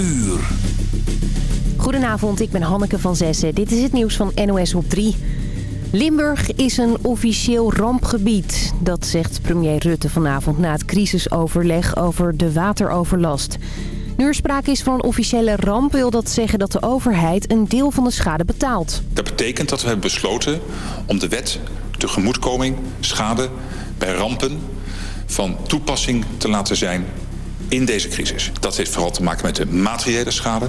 uur. Goedenavond, ik ben Hanneke van Zessen. Dit is het nieuws van NOS op 3. Limburg is een officieel rampgebied. Dat zegt premier Rutte vanavond na het crisisoverleg over de wateroverlast. Nu er sprake is van een officiële ramp wil dat zeggen dat de overheid een deel van de schade betaalt. Dat betekent dat we hebben besloten om de wet tegemoetkoming, schade bij rampen van toepassing te laten zijn in deze crisis. Dat heeft vooral te maken met de materiële schade.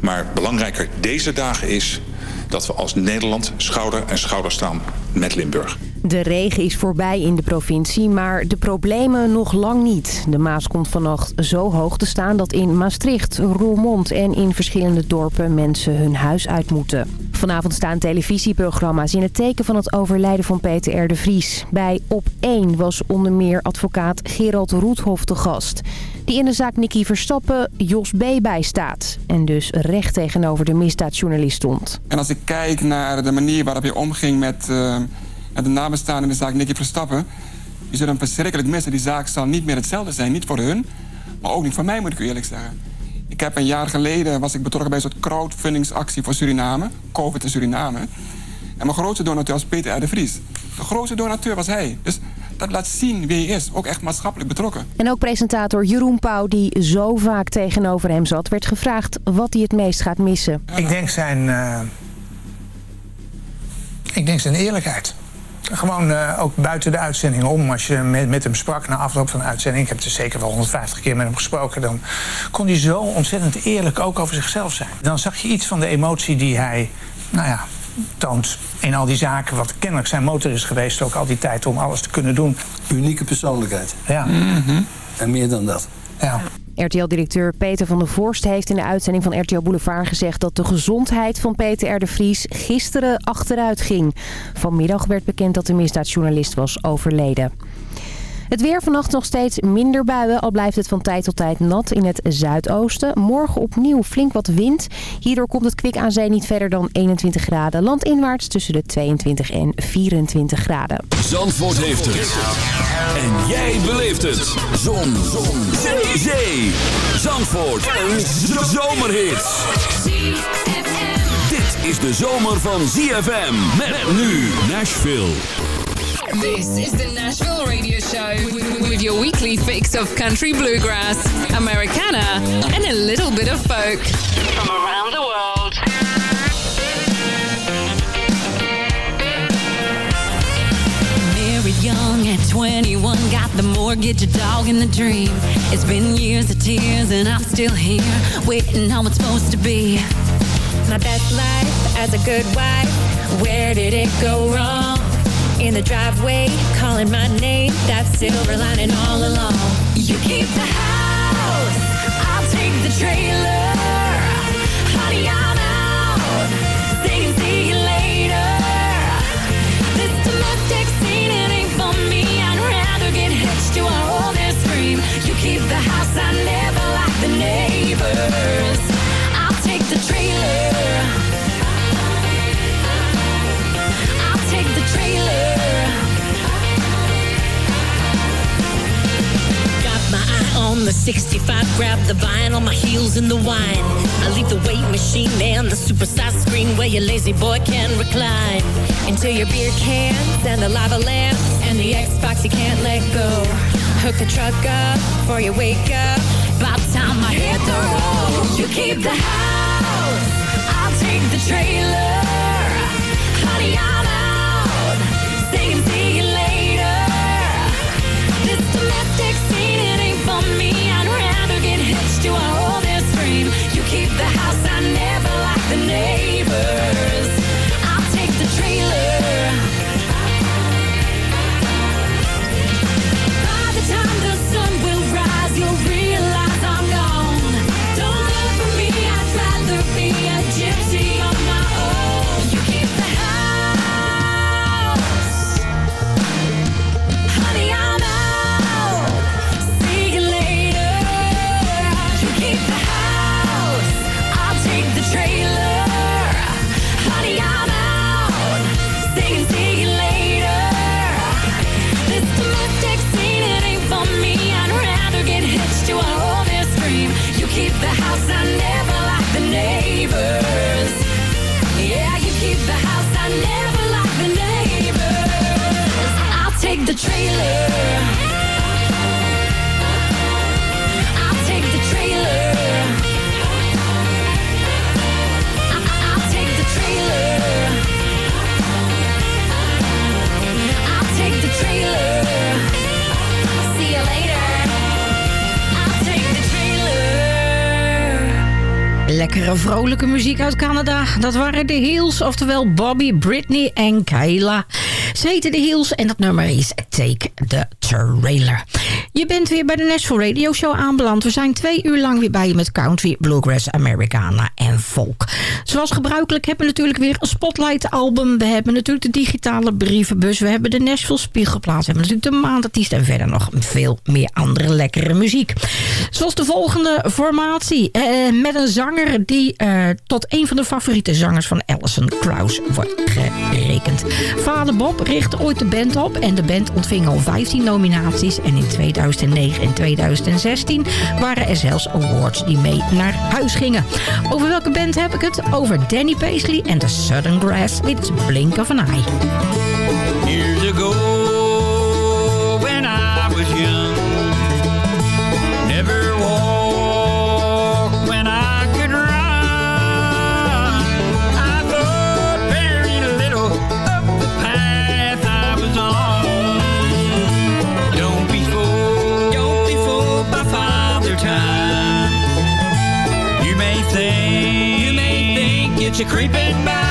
Maar belangrijker deze dagen is dat we als Nederland schouder en schouder staan met Limburg. De regen is voorbij in de provincie, maar de problemen nog lang niet. De Maas komt vannacht zo hoog te staan dat in Maastricht, Roermond en in verschillende dorpen mensen hun huis uit moeten. Vanavond staan televisieprogramma's in het teken van het overlijden van Peter R. de Vries. Bij Op 1 was onder meer advocaat Gerald Roethoff te gast. Die in de zaak Nicky Verstappen Jos B. bijstaat. En dus recht tegenover de misdaadjournalist stond. En als ik kijk naar de manier waarop je omging met, uh, de nabestaanden in de zaak Nicky Verstappen... je zult hem verschrikkelijk missen. Die zaak zal niet meer hetzelfde zijn. Niet voor hun, maar ook niet voor mij moet ik u eerlijk zeggen. Ik heb een jaar geleden was ik betrokken bij een soort crowdfundingsactie voor Suriname. COVID in Suriname. En mijn grootste donateur was Peter R. de Vries. De grootste donateur was hij. Dus dat laat zien wie hij is. Ook echt maatschappelijk betrokken. En ook presentator Jeroen Pauw, die zo vaak tegenover hem zat... werd gevraagd wat hij het meest gaat missen. Ik denk zijn... Uh, ik denk zijn eerlijkheid. Gewoon uh, ook buiten de uitzending om. Als je met, met hem sprak na afloop van de uitzending... ik heb er zeker wel 150 keer met hem gesproken... dan kon hij zo ontzettend eerlijk ook over zichzelf zijn. Dan zag je iets van de emotie die hij... nou ja, toont in al die zaken... wat kennelijk zijn motor is geweest... ook al die tijd om alles te kunnen doen. Unieke persoonlijkheid. Ja. Mm -hmm. En meer dan dat. Ja. RTL-directeur Peter van der Vorst heeft in de uitzending van RTL Boulevard gezegd dat de gezondheid van Peter R. de Vries gisteren achteruit ging. Vanmiddag werd bekend dat de misdaadjournalist was overleden. Het weer vannacht nog steeds minder buien, al blijft het van tijd tot tijd nat in het zuidoosten. Morgen opnieuw flink wat wind. Hierdoor komt het kwik aan zee niet verder dan 21 graden. Landinwaarts tussen de 22 en 24 graden. Zandvoort heeft het. En jij beleeft het. Zon. Zon. Zee. Zee. Zandvoort. Een zomerhit. Dit is de zomer van ZFM. Met nu Nashville. This is the Nashville Radio Show with your weekly fix of country bluegrass, Americana, and a little bit of folk from around the world. Married young at 21, got the mortgage, a dog, and the dream. It's been years of tears, and I'm still here, waiting how it's supposed to be. My best life as a good wife, where did it go wrong? In the driveway, calling my name. That silver lining all along. You keep the house, I'll take the trailer. Honey, I'm out. Saying see you later. This domestic scene, it ain't for me. I'd rather get hitched to a oldest dream. You keep the house, I never like the neighbors. I'll take the trailer. On the 65, grab the vinyl, my heels in the wine. I leave the weight machine and the supersized screen where your lazy boy can recline. Into your beer cans and the lava lamps and the Xbox you can't let go. Hook the truck up before you wake up. By the time I hit the road, you keep the house. I'll take the trailer. Honey, I'm out. See you keep the house, I never Lekkere vrolijke muziek uit Canada. Dat waren de Heels, oftewel Bobby, Britney en Kayla. Ze de Heels en dat nummer is Take the Trailer. Je bent weer bij de Nashville Radio Show aanbeland. We zijn twee uur lang weer bij je met country, bluegrass, Americana en folk. Zoals gebruikelijk hebben we natuurlijk weer een Spotlight album. We hebben natuurlijk de digitale brievenbus. We hebben de Nashville Spiegelplaats. We hebben natuurlijk de maandartiest en verder nog veel meer andere lekkere muziek. Zoals de volgende formatie. eh, met een zanger die eh, tot een van de favoriete zangers van Alison Krauss wordt gerekend. Vader Bob richtte ooit de band op en de band ontving al 15 nominaties. En in 2009 en 2016 waren er zelfs awards die mee naar huis gingen. Over welke band heb ik het? Over Danny Paisley en The Southern Grass. Dit is Blink of an Eye. Years ago, when I was young, get you creeping back.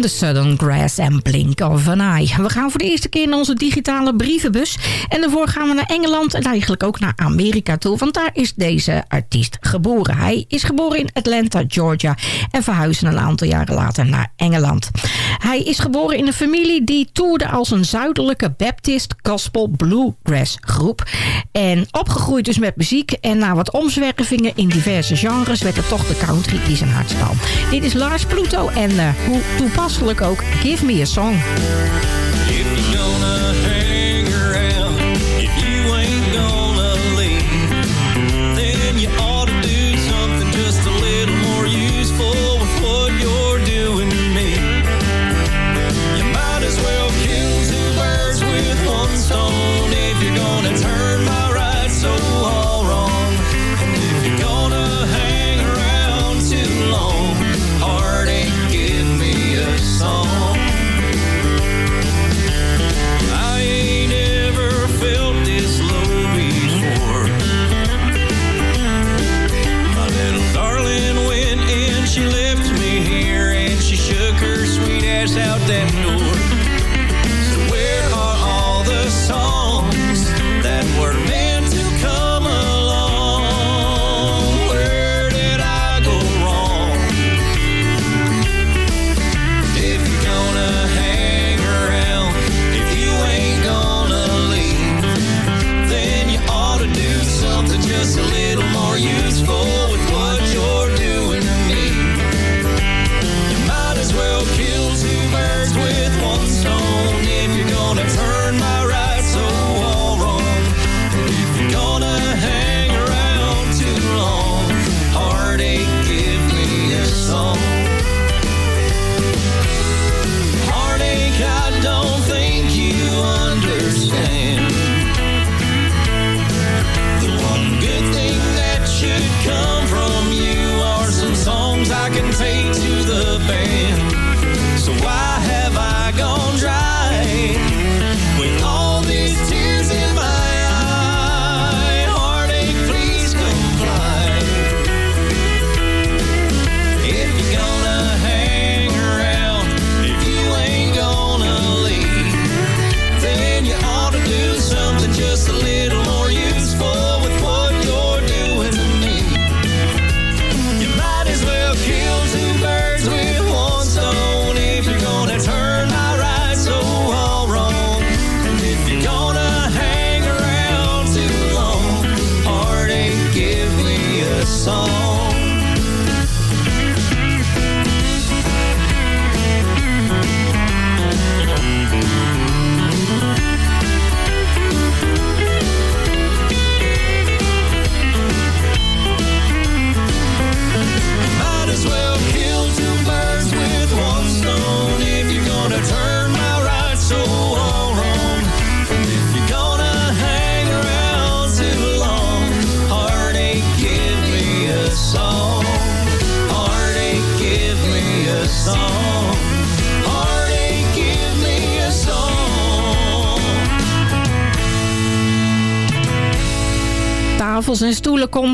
The Southern Grass en Blink of an Eye. We gaan voor de eerste keer naar onze digitale brievenbus. En daarvoor gaan we naar Engeland en eigenlijk ook naar Amerika toe. Want daar is deze artiest geboren. Hij is geboren in Atlanta, Georgia. En verhuisde een aantal jaren later naar Engeland. Hij is geboren in een familie die toerde als een zuidelijke Baptist Gospel Bluegrass groep. En opgegroeid dus met muziek. En na wat omzwervingen in diverse genres werd het toch de country die zijn hart. Dit is Lars Pluto en eh, hoe toepasselijk ook Give Me a Song.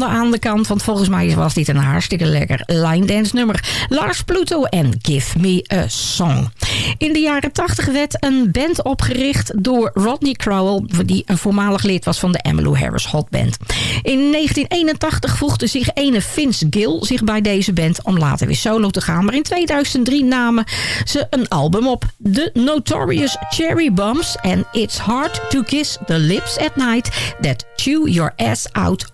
aan de kant. Want volgens mij was dit een hartstikke lekker line dance nummer. Lars Pluto en Give Me a Song. In de jaren 80 werd een band opgericht door Rodney Crowell... die een voormalig lid was van de Emmylou Harris Hot Band. In 1981 voegde zich ene Vince Gill zich bij deze band... om later weer solo te gaan. Maar in 2003 namen ze een album op. The Notorious Cherry Bombs en It's Hard to Kiss the Lips at Night... That Chew Your Ass Out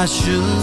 I should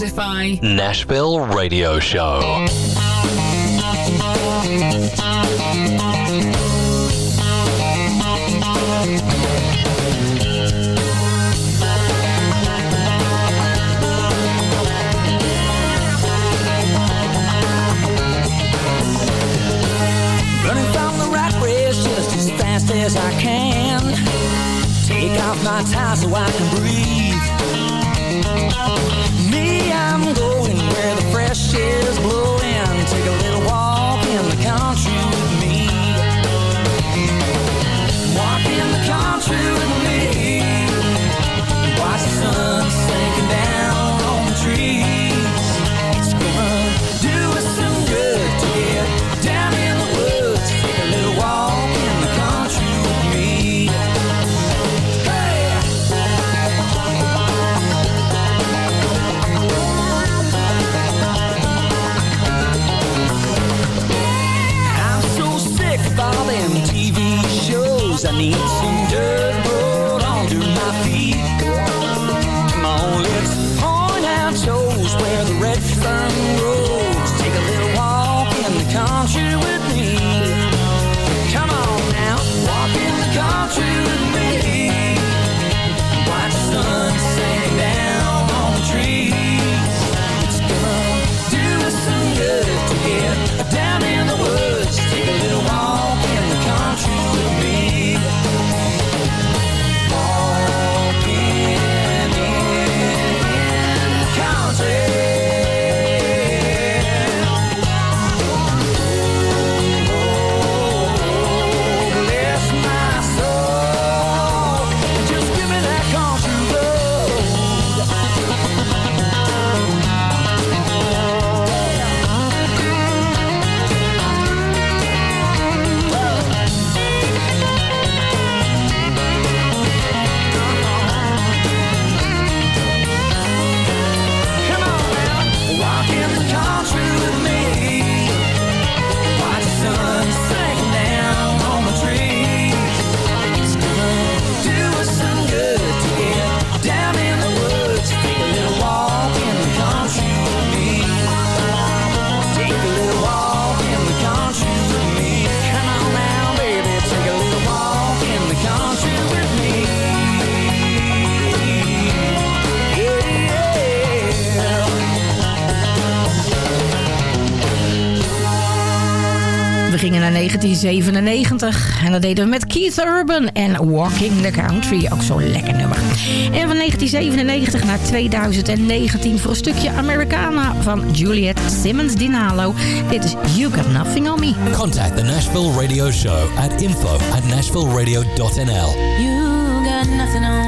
Spotify. Nashville Radio Show. as I can. Take off my tie so I can breathe. shit 1997. En dat deden we met Keith Urban en Walking the Country. Ook zo'n lekker nummer. En van 1997 naar 2019 voor een stukje Americana van Juliet Simmons Dinalo. Dit is You Got Nothing On Me. Contact the Nashville Radio Show at info at nashvilleradio.nl You got nothing on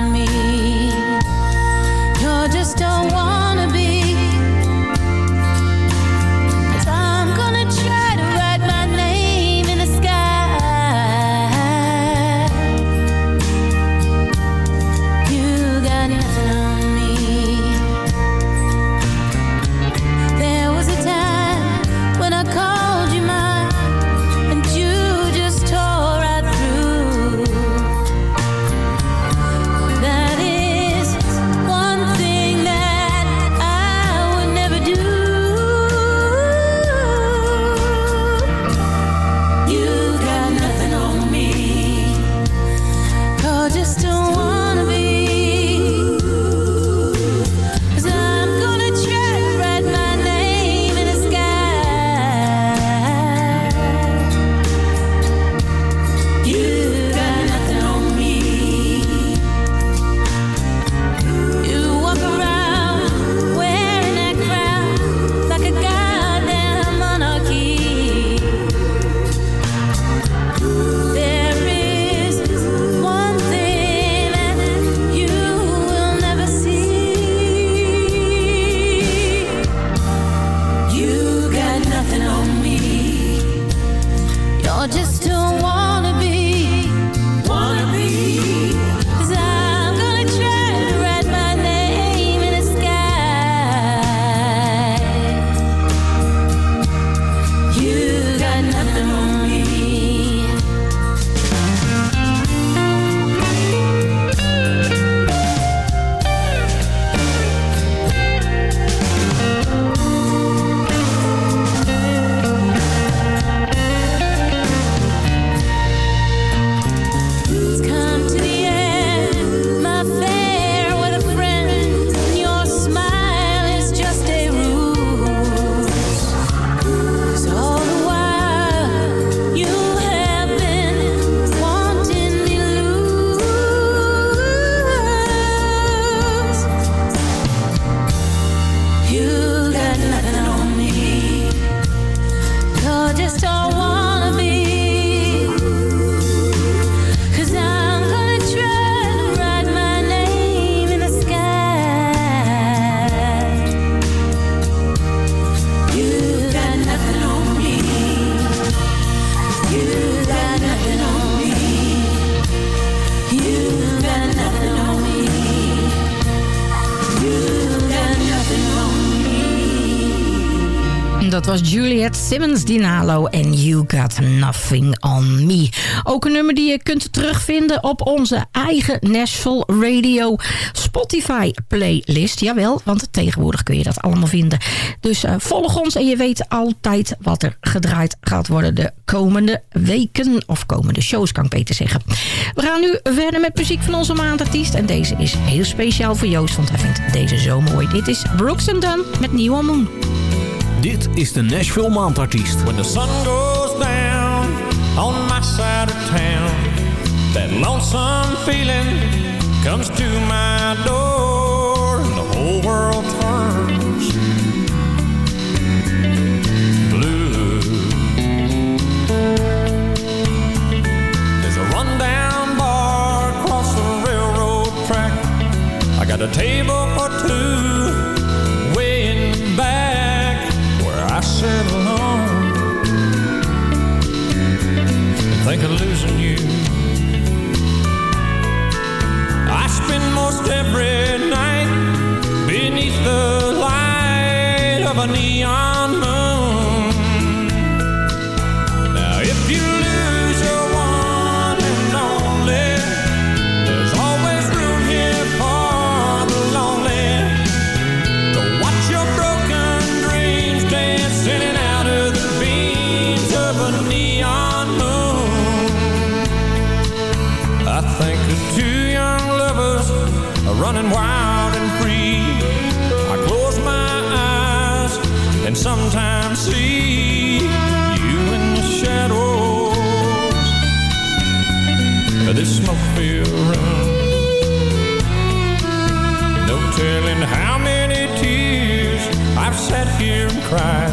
Simmons Dinalo en You Got Nothing On Me. Ook een nummer die je kunt terugvinden op onze eigen Nashville Radio Spotify playlist. Jawel, want tegenwoordig kun je dat allemaal vinden. Dus uh, volg ons en je weet altijd wat er gedraaid gaat worden de komende weken. Of komende shows kan ik beter zeggen. We gaan nu verder met muziek van onze maandartiest. En deze is heel speciaal voor Joost, want hij vindt deze zo mooi. Dit is Brooks Dunn met New Moon. Dit is de Nashville Maandartiest. When the sun goes down on my side of town, that lonesome feeling comes to my door, and the whole world turns blue. There's a rundown bar across the railroad track. I got a table for two think of losing you. I spend most every night cry.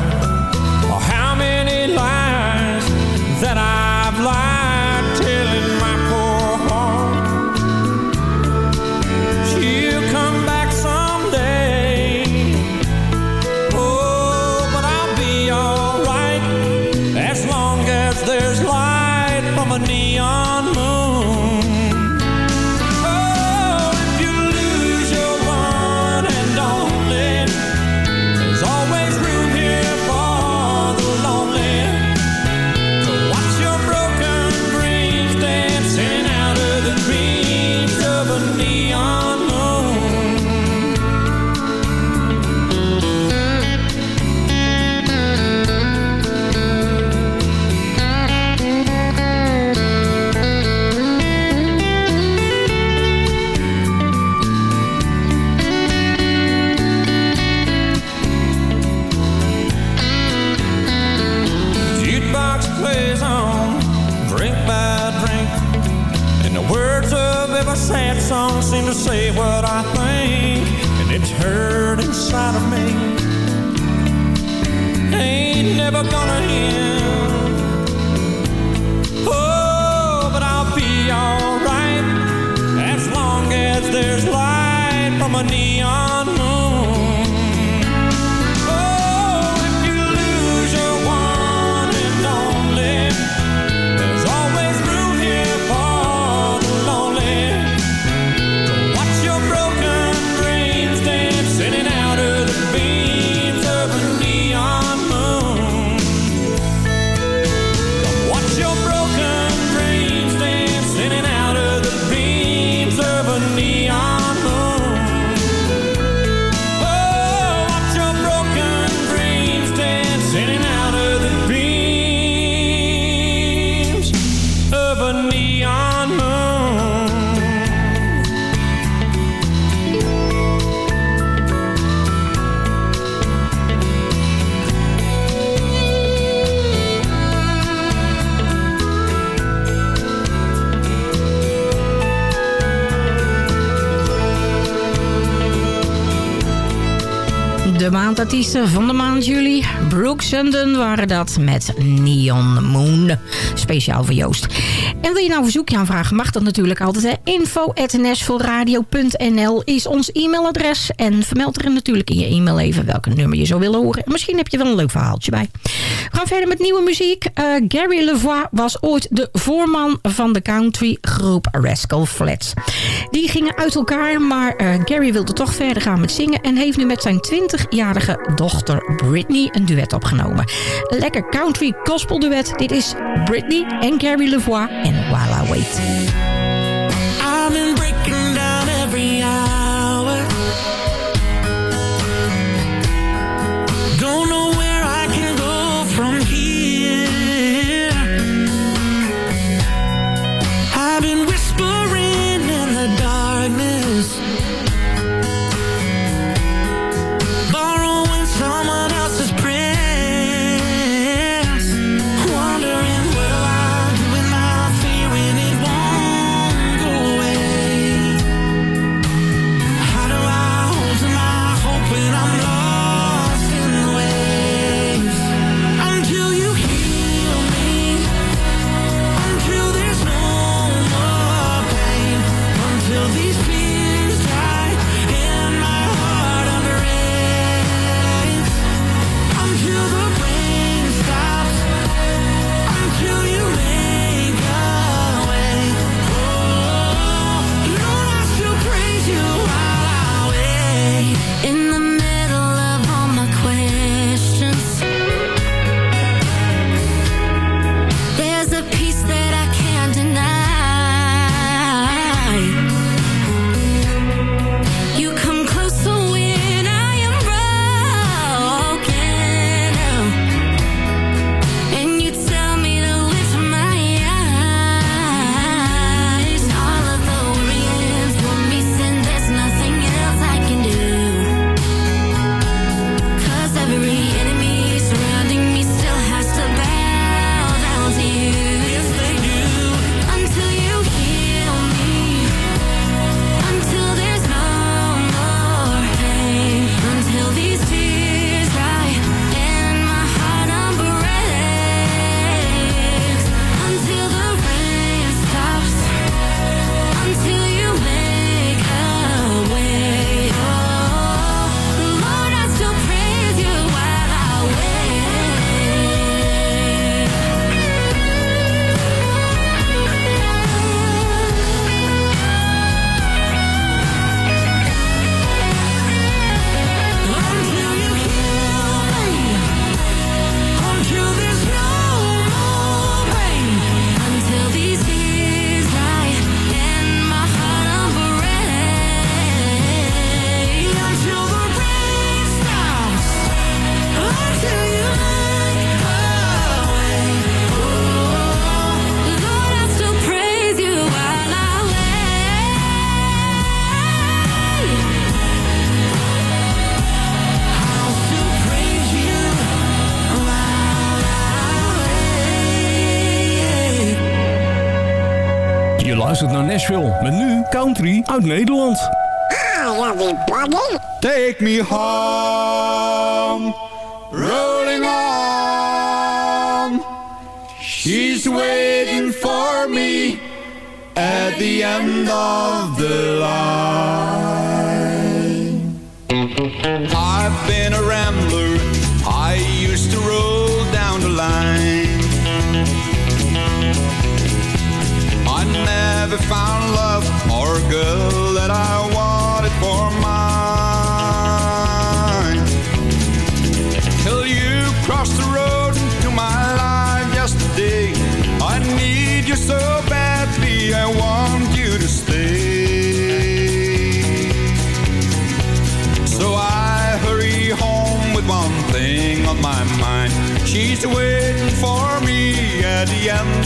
Sad song seem to say what I think. And it's hurt inside of me. Ain't never gonna end. De maandartiesten van de maand juli. Brooks Sundon waren dat met Neon Moon. Speciaal voor Joost. En wil je nou een verzoekje aanvragen, mag dat natuurlijk altijd. Hè? Is ons e-mailadres. En vermeld er natuurlijk in je e-mail even welke nummer je zou willen horen. Misschien heb je wel een leuk verhaaltje bij. We gaan verder met nieuwe muziek. Eh, Gary Levoix was ooit de voorman van de country groep Rascal Flats. Die gingen uit elkaar, maar eh, Gary wilde toch verder gaan met zingen... en heeft nu met zijn 20-jarige dochter Britney een duet opgenomen. Lekker country gospel duet. Dit is Britney en Gary Levoix. while I wait. Nashville. Met nu country uit Nederland. Ah, ja. Take me home, rolling on. She's waiting for me at the end of the line. so badly I want you to stay. So I hurry home with one thing on my mind. She's waiting for me at the end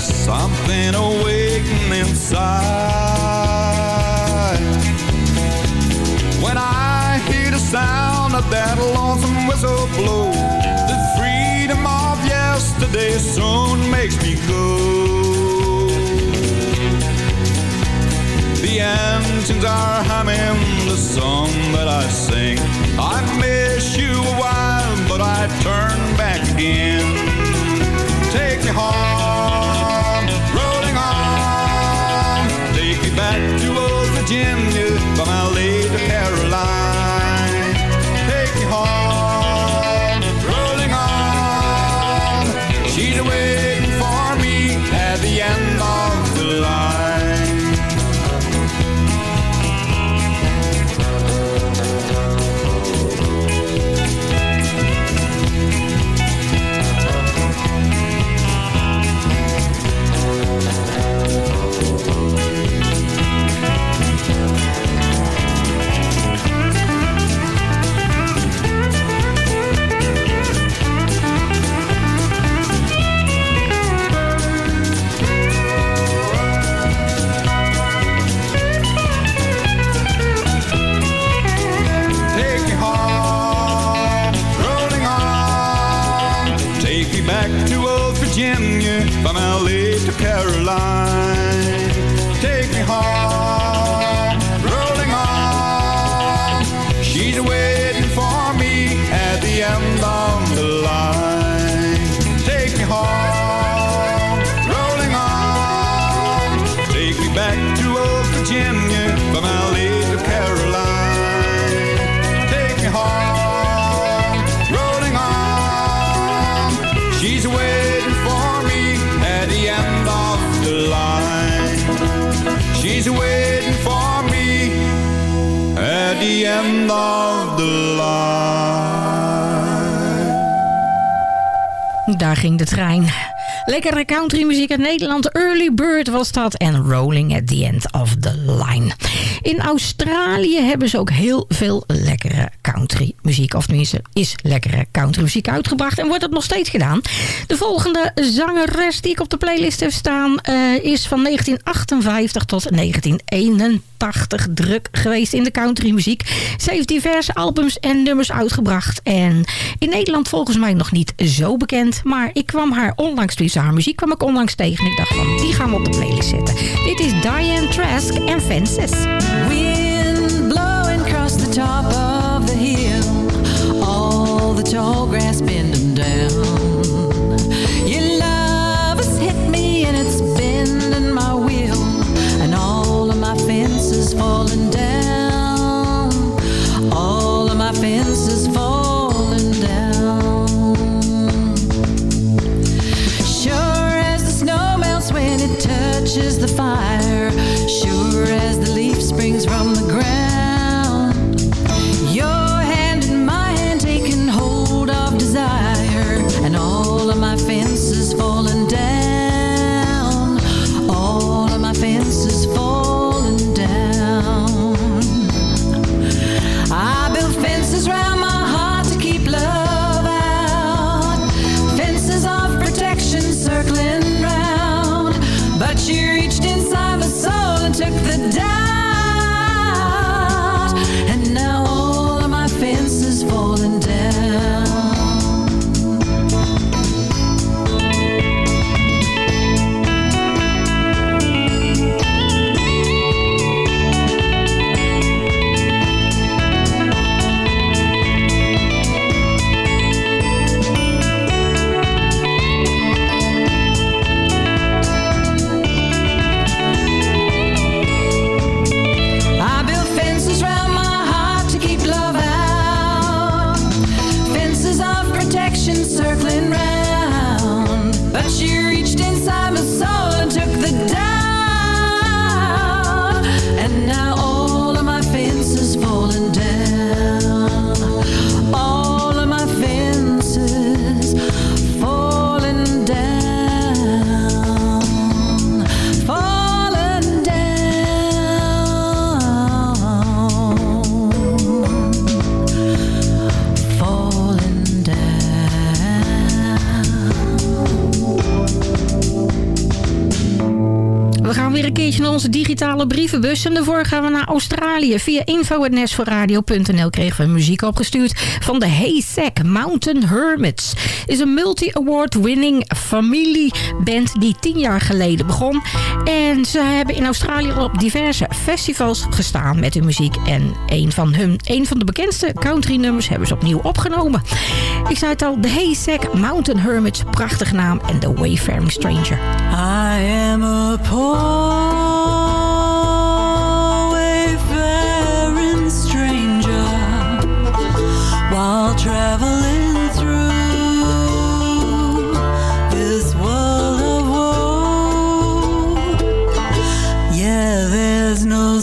there's something awakening inside. When I hear the sound of that lonesome whistle blow, the freedom of yesterday soon makes me go. The engines are humming the song that I sing. I miss you a while, but I turn back again. один. Countrymuziek uit Nederland. Early Bird was dat. En Rolling at the End of the Line. In Australië hebben ze ook heel veel lekkere countrymuziek. Of tenminste, is lekkere countrymuziek uitgebracht. En wordt het nog steeds gedaan. De volgende zangeres die ik op de playlist heb staan... eh, is van 1958 tot 1981 druk geweest in de countrymuziek. Ze heeft diverse albums en nummers uitgebracht. En in Nederland volgens mij nog niet zo bekend. Maar ik kwam haar onlangs, dus haar muziek kwam ik onlangs tegen. En ik dacht van, die gaan we op de playlist zetten. Dit is Diane Trask en Fences. Onze digitale brievenbus. En daarvoor gaan we naar Australië. Via info.nesforradio.nl kregen we muziek opgestuurd van de Haysack Mountain Hermits. Is een multi-award-winning familieband die tien jaar geleden begon. En ze hebben in Australië al op diverse festivals gestaan met hun muziek. En een van, hun, een van de bekendste country nummers hebben ze opnieuw opgenomen. Ik zei het al, de Haysack Mountain Hermits. Prachtige naam. En The Wayfaring Stranger. I am a poor there's no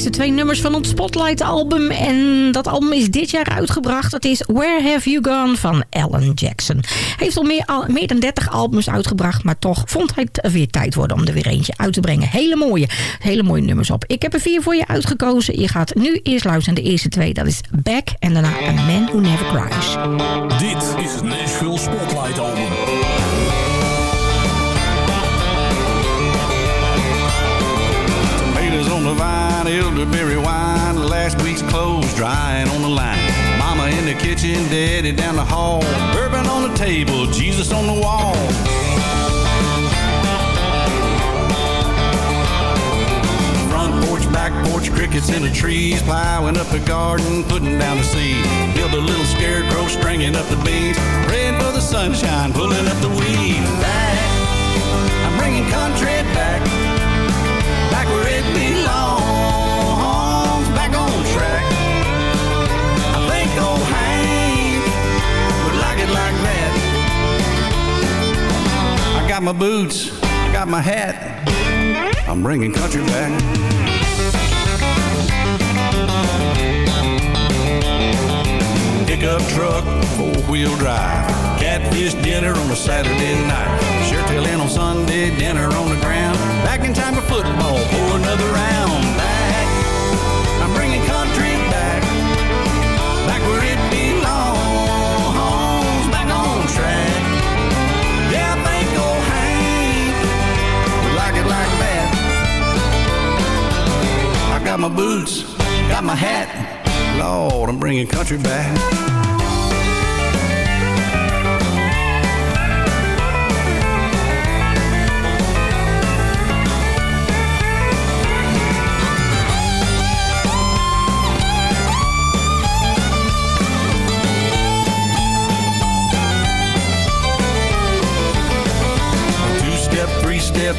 eerste twee nummers van het Spotlight album. En dat album is dit jaar uitgebracht. Dat is Where Have You Gone van Alan Jackson. Hij heeft al meer, dan 30 albums uitgebracht. Maar toch vond hij het weer tijd worden om er weer eentje uit te brengen. Hele mooie, hele mooie nummers op. Ik heb er vier voor je uitgekozen. Je gaat nu eerst luisteren naar de eerste twee. Dat is Back en daarna A Man Who Never Cries. Dit is het Nashville Spotlight The vine, elderberry wine, last week's clothes drying on the line. Mama in the kitchen, daddy down the hall, bourbon on the table, Jesus on the wall. Front porch, back porch, crickets in the trees, plowing up the garden, putting down the seed. Build a little scarecrow, stringing up the beans, praying for the sunshine, pulling up the weeds. Back, I'm bringing country back got my boots, I got my hat. I'm bringing country back. Pickup truck, four-wheel drive. Catfish dinner on a Saturday night. Sure in on Sunday, dinner on the ground. Back in time for football, another round. Back, I'm bringing country back. Back where it belongs, back on track. Yeah, I think old Hank would like it like that. I got my boots, got my hat. Lord, I'm bringing country back.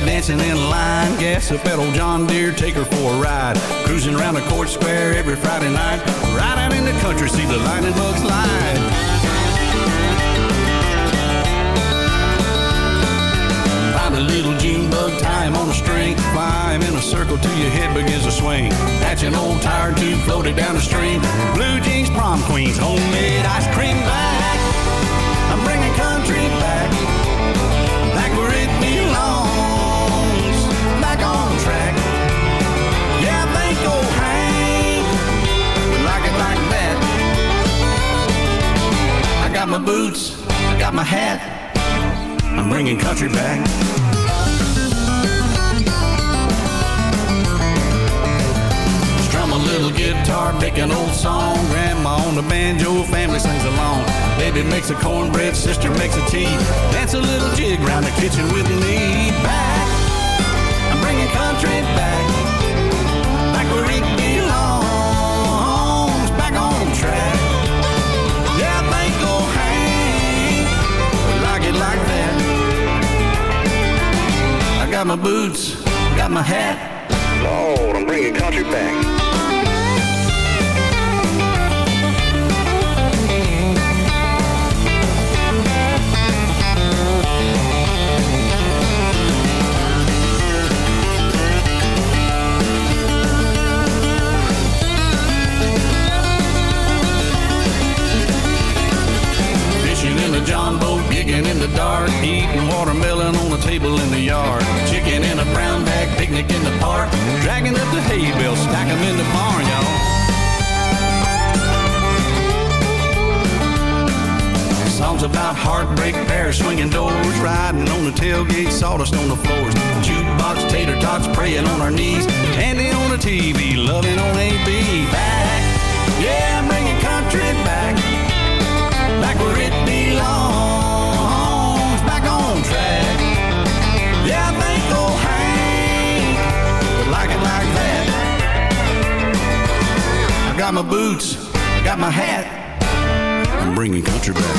Dancing in line. Gas at old John Deere, take her for a ride. Cruising around the court square every Friday night. Right out in the country, see the lightning bugs live. Find a little June bug, tie him on a string. Fly him in a circle till your head begins to swing. That's an old tire tube floated down the stream. Blue jeans, prom queens, homemade ice cream back. I'm bringing country back my boots, I got my hat, I'm bringing country back. Strum a little guitar, pick an old song. Grandma on the banjo, family sings along. Baby makes a cornbread, sister makes a tea. Dance a little jig round the kitchen with me. Back, I'm bringing country back. Back got my boots, got my hat. Lord, I'm bringing country back. Fishing in the John in the dark, eating watermelon on the table in the yard. Chicken in a brown bag, picnic in the park, dragging up the hay bales, stack 'em in the barn, y'all. Songs about heartbreak, bear swinging doors, riding on the tailgate, sawdust on the floors, jukebox, tater tots, praying on our knees, Andy on the TV, loving on AB. Back, yeah, bringing country back. Back where it belongs, got my boots, I got my hat, I'm bringing country back.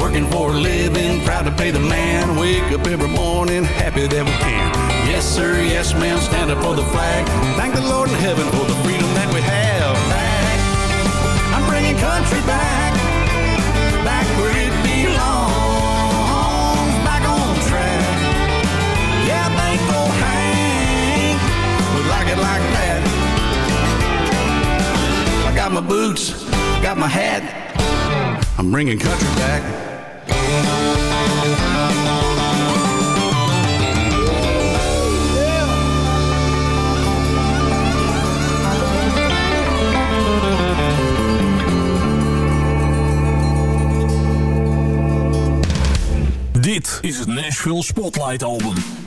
Working for a living, proud to pay the man. Wake up every morning, happy that we can. Yes, sir, yes, ma'am, stand up for the flag. Thank the Lord in heaven for the freedom that we have. I'm bringing country back, my boots, got my hat. I'm bringing country back. Dit is het Nashville Spotlight Album.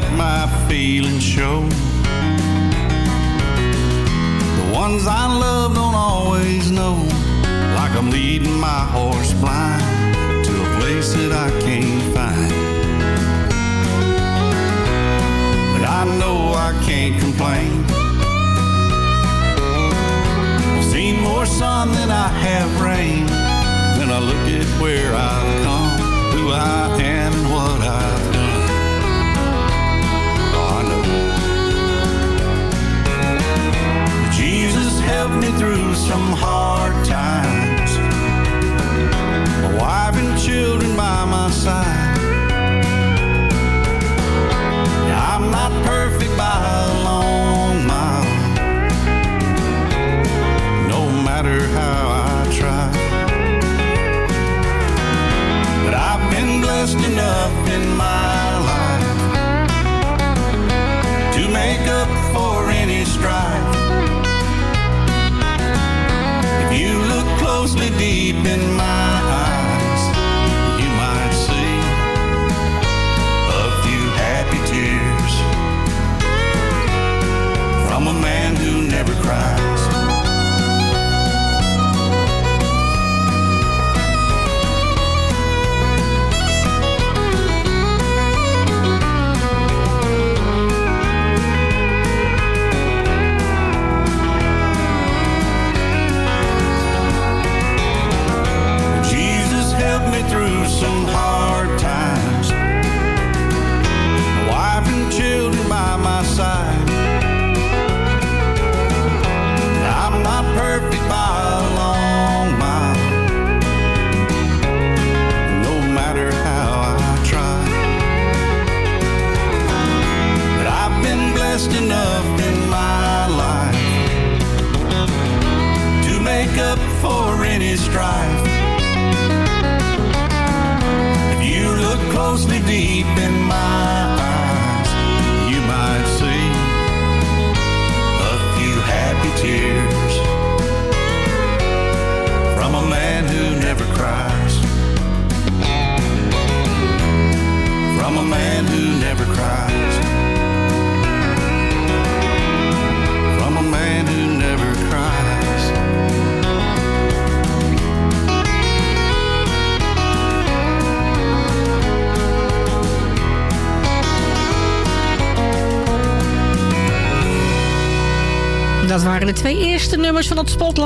let my feelings show. some hard times. My wife and children by my side. I'm not perfect by a long mile. No matter how I try. But I've been blessed enough in my life to make up for any strife. mostly deep in my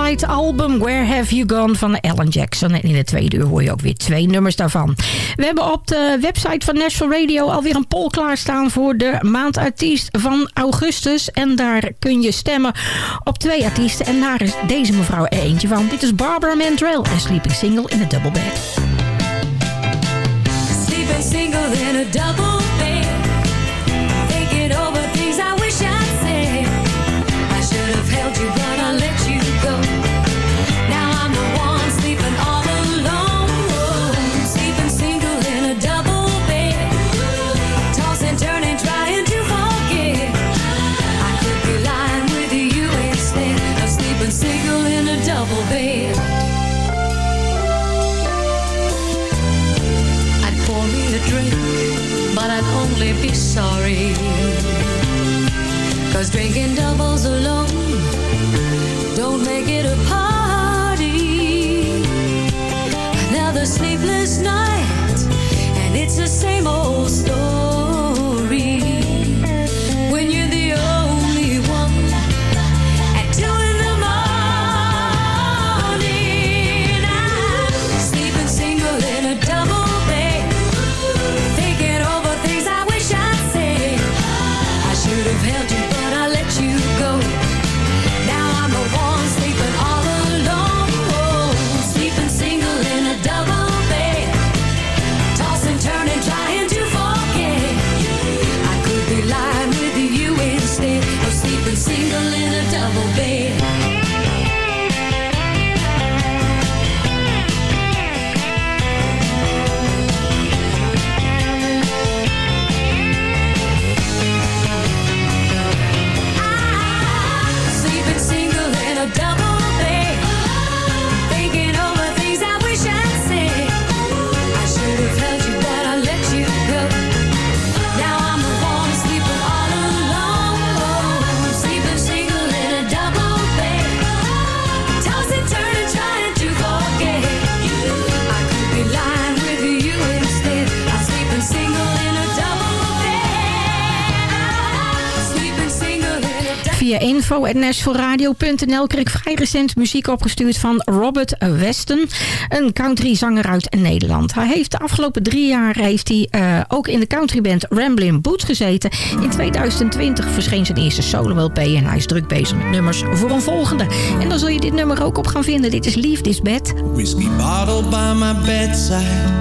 Spotlight-album Where Have You Gone van Alan Jackson. En in de tweede uur hoor je ook weer twee nummers daarvan. We hebben op de website van Nashville Radio alweer een poll klaarstaan voor de maand artiest van augustus. En daar kun je stemmen op twee artiesten. En daar is deze mevrouw er eentje van. Dit is Barbara Mandrell en Sleeping Single in a Double Bed. Sleeping single in a double Be sorry. Cause drinking doubles alone Via info.nashvilleradio.nl kreeg ik vrij recent muziek opgestuurd van Robert Weston. Een countryzanger uit Nederland. Hij heeft de afgelopen drie jaar heeft hij, eh, ook in de countryband Ramblin' Boots gezeten. In 2020 verscheen zijn eerste solo-LP en hij is druk bezig met nummers voor een volgende. En dan zul je dit nummer ook op gaan vinden. Dit is Leave This Bed. Whiskey bottle by my bedside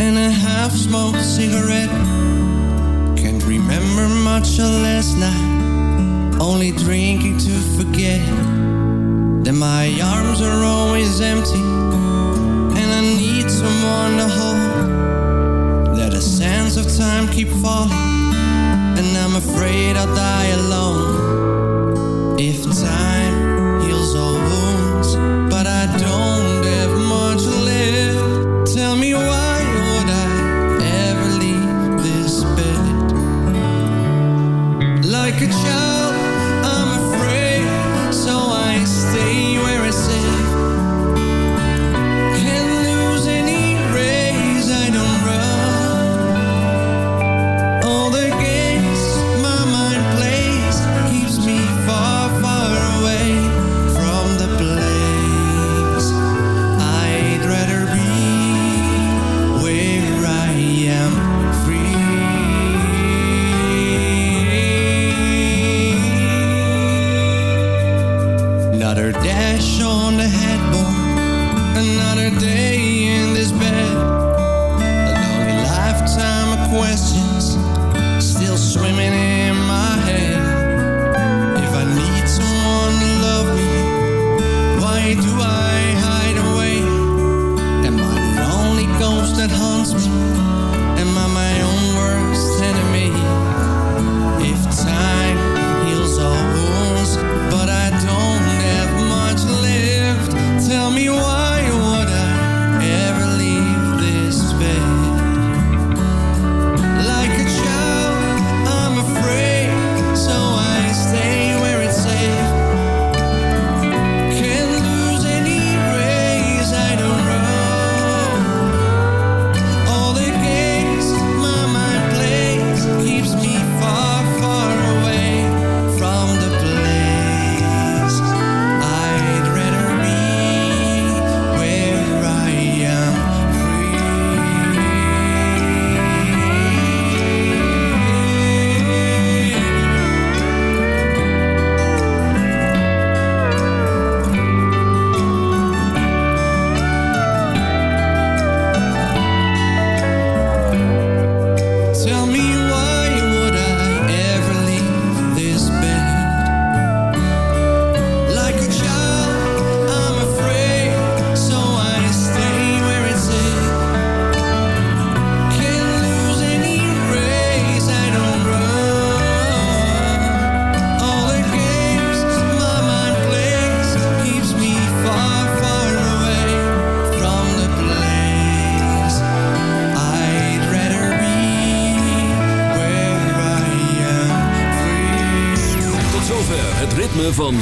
and a half smoked cigarette. Can't remember much of last night, only drinking to forget. that my arms are always empty and I need someone to hold. Let a sense of time keep falling and I'm afraid I'll die alone. If time heals all wounds, but I don't have much left. Tell me why would I ever leave this bed? Like a child,